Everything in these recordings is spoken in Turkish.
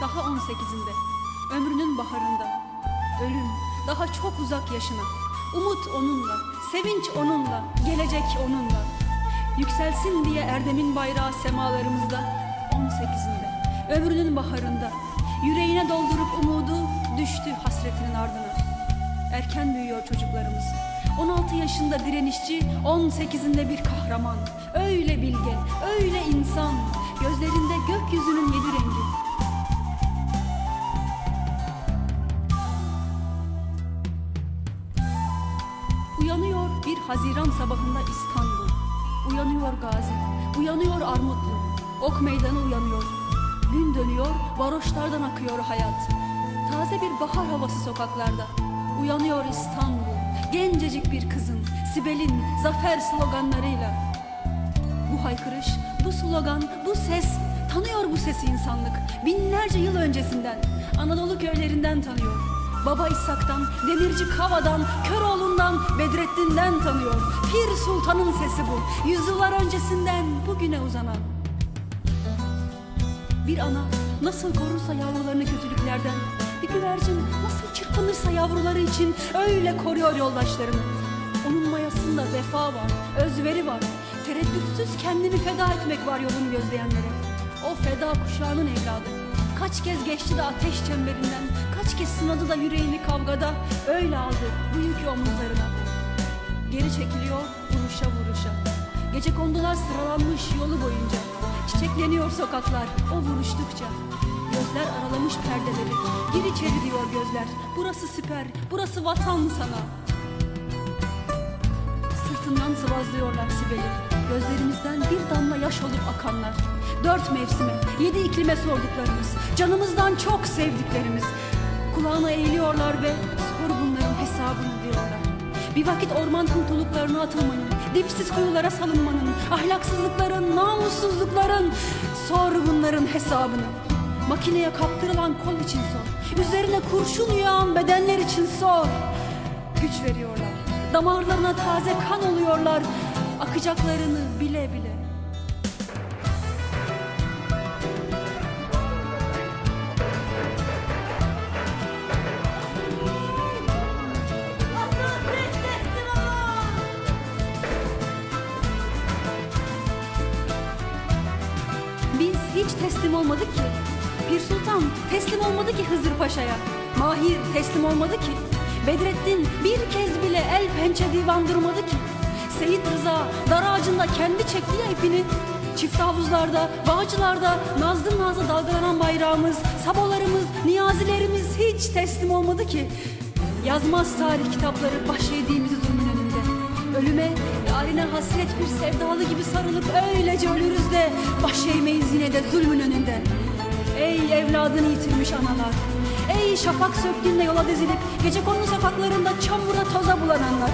daha 18'inde. Ömrünün baharında. Ölüm daha çok uzak yaşına. Umut onunla, sevinç onunla, gelecek onunla. Yükselsin diye Erdem'in bayrağı semalarımızda 18'inde. Ömrünün baharında. Yüreğine doldurup umudu düştü hasretinin ardına. Erken büyüyor çocuklarımız. 16 yaşında direnişçi, 18'inde bir kahraman. Öyle bilge, öyle insan. Gözlerinde gökyüzünün yedi rengi. Haziran sabahında İstanbul. Uyanıyor Gazi, uyanıyor Armutlu. Ok meydanı uyanıyor. Gün dönüyor, varoşlardan akıyor hayat. Taze bir bahar havası sokaklarda. Uyanıyor İstanbul, gencecik bir kızın, Sibel'in zafer sloganlarıyla. Bu haykırış, bu slogan, bu ses, tanıyor bu sesi insanlık. Binlerce yıl öncesinden, Anadolu köylerinden tanıyor. Baba İshak'tan, Demirci Kava'dan, Köroğlu'ndan, Bedrettin'den tanıyor. Pir Sultan'ın sesi bu. Yüzyıllar öncesinden bugüne uzanan. Bir ana nasıl korursa yavrularını kötülüklerden, bir güvercin nasıl çırpınırsa yavruları için öyle koruyor yoldaşlarını. Onun mayasında vefa var, özveri var, tereddütsüz kendini feda etmek var yolunu gözleyenlere. O feda kuşağının evladı. Kaç kez geçti de ateş çemberinden, kaç kez sınadı da yüreğini kavgada, öyle aldı bu yükü omuzlarına. Geri çekiliyor vuruşa vuruşa. Gece kondular sıralanmış yolu boyunca. Çiçekleniyor sokaklar o vuruştukça. Gözler aralamış perdeleri. Gir içeri diyor gözler. Burası siper, burası vatan sana. Sırtından sıvazlıyorlar Sibel'i. Gözlerimizden bir damla yaş olup akanlar. Dört mevsime, yedi iklime sorduklarımız. Canımızdan çok sevdiklerimiz. Kulağına eğiliyorlar ve sor bunların hesabını diyorlar. Bir vakit orman kurtuluklarına atılmanın, dipsiz kuyulara salınmanın, ahlaksızlıkların, namussuzlukların, sor bunların hesabını. Makineye kaptırılan kol için sor, üzerine kurşun yağan bedenler için sor. Güç veriyorlar, damarlarına taze kan oluyorlar, akacaklarını teslim olmadık ki. Pir Sultan teslim olmadı ki Hızır Paşa'ya. Mahir teslim olmadı ki. Bedrettin bir kez bile el pençe divan durmadı ki. Seyit Rıza dar ağacında kendi çekti ya ipini. Çift havuzlarda, bağcılarda, nazlı nazlı dalgalanan bayrağımız, sabolarımız, niyazilerimiz hiç teslim olmadı ki. Yazmaz tarih kitapları baş eğdiğimizi zulmün önünde. Ölüme, yarine hasret bir sevdalı gibi sarılıp öylece ölürüz de baş eğmeyiz yine de zulmün önünde. Ey evladını yitirmiş analar, ey şafak söktüğünde yola dizilip gece konu sokaklarında çamura toza bulananlar,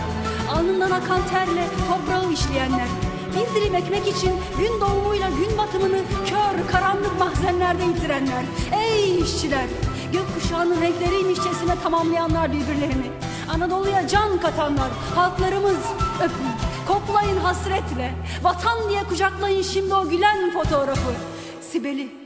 alnından akan terle toprağı işleyenler, bir dilim ekmek için gün doğumuyla gün batımını kör karanlık mahzenlerde yitirenler, ey işçiler, gökkuşağının renkleriymişçesine tamamlayanlar birbirlerini, Anadolu'ya can katanlar, halklarımız öpün, koklayın hasretle, vatan diye kucaklayın şimdi o gülen fotoğrafı, Sibel'i.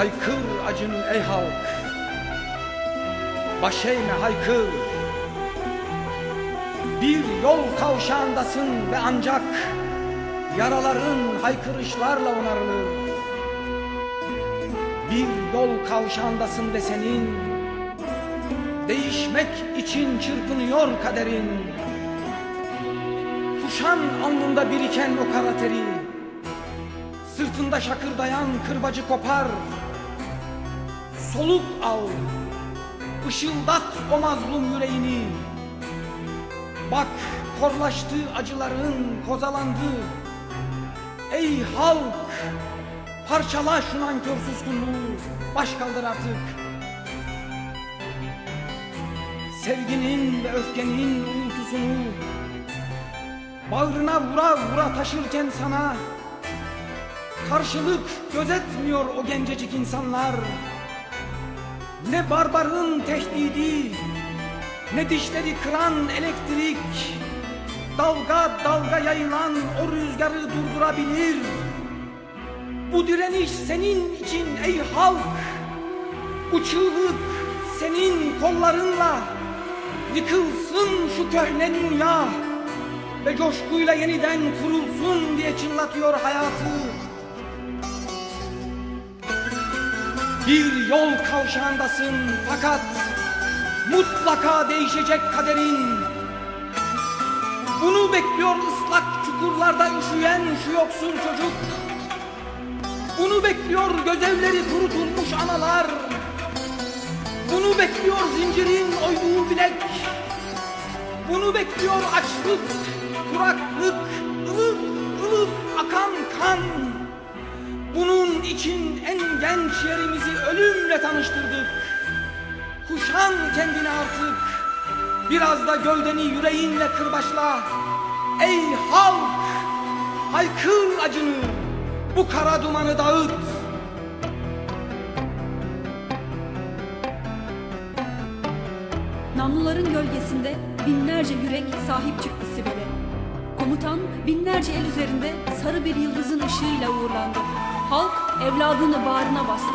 Haykır acını ey halk. Baş eğme haykır. Bir yol kavşağındasın ve ancak. Yaraların haykırışlarla onarılır Bir yol kavşağındasın ve senin. Değişmek için çırpınıyor kaderin. Kuşan alnında biriken o kara teri. Sırtında şakırdayan kırbacı kopar Soluk al Işıldat o mazlum yüreğini. Bak korlaştı acıların kozalandı. Ey halk Parçala şu nankör suskunluğu Baş kaldır artık. Sevginin ve öfkenin uğultusunu Bağrına vura vura taşırken sana Karşılık gözetmiyor o gencecik insanlar Ne barbarın tehdidi Ne dişleri kıran elektrik Dalga dalga yayılan o rüzgarı durdurabilir. Bu direniş senin için ey halk Bu çığlık senin kollarınla. Yıkılsın şu köhne dünya Ve coşkuyla yeniden kurulsun diye çınlatıyor hayatı Bir yol kavşağındasın fakat mutlaka değişecek kaderin. Bunu bekliyor ıslak çukurlarda üşüyen şu yoksul çocuk. Bunu bekliyor gözevleri kurutulmuş analar. Bunu bekliyor zincirin oyduğu bilek. Bunu bekliyor açlık, kuraklık, ılık ılık akan kan. Bunun için en genç yerimizi ölümle tanıştırdık. Kuşan kendini artık. Biraz da gövdeni yüreğinle kırbaçla. Ey halk! Haykır acını. Bu kara dumanı dağıt. Namluların gölgesinde binlerce yürek sahip çıktı Sibel'e. Komutan binlerce el üzerinde sarı bir yıldızın ışığıyla uğurlandı. Halk evladını bağrına bastı.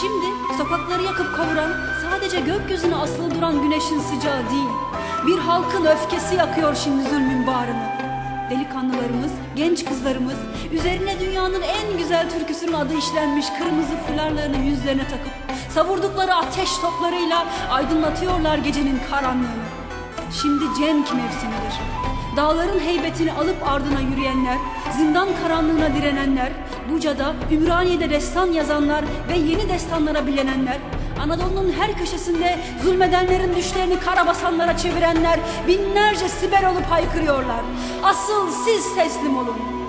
Şimdi sokakları yakıp kavuran sadece gökyüzüne asılı duran güneşin sıcağı değil. Bir halkın öfkesi yakıyor şimdi zulmün bağrını. Delikanlılarımız, genç kızlarımız üzerine dünyanın en güzel türküsünün adı işlenmiş kırmızı fularlarını yüzlerine takıp savurdukları ateş toplarıyla aydınlatıyorlar gecenin karanlığını. Şimdi cenk mevsimidir. Dağların heybetini alıp ardına yürüyenler, zindan karanlığına direnenler, Buca'da, Ümraniye'de destan yazanlar ve yeni destanlara bilenenler, Anadolu'nun her köşesinde zulmedenlerin düşlerini karabasanlara çevirenler binlerce siber olup haykırıyorlar. Asıl siz teslim olun.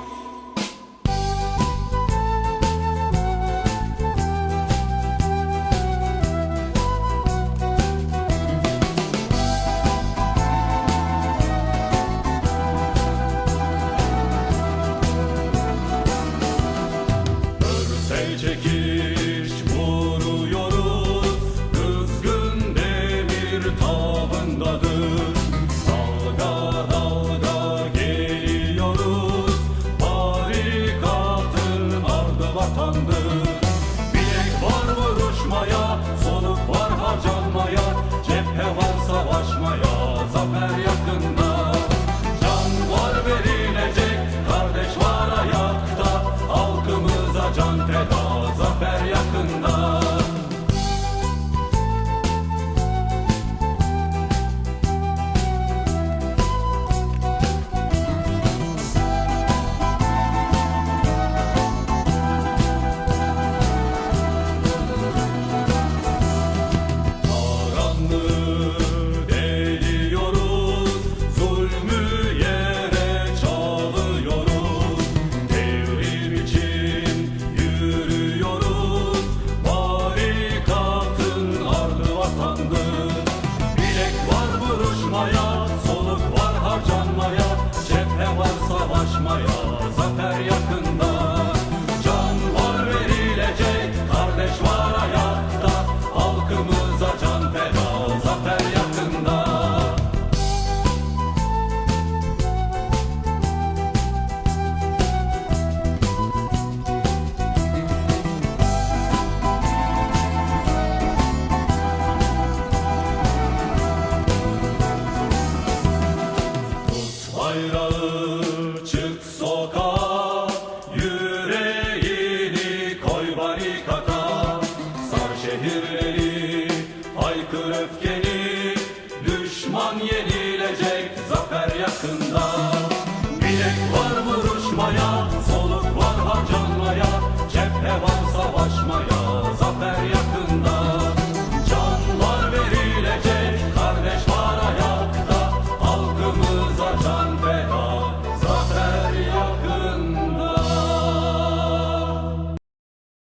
Düşman yenilecek zafer yakında. Bilek var vuruşmaya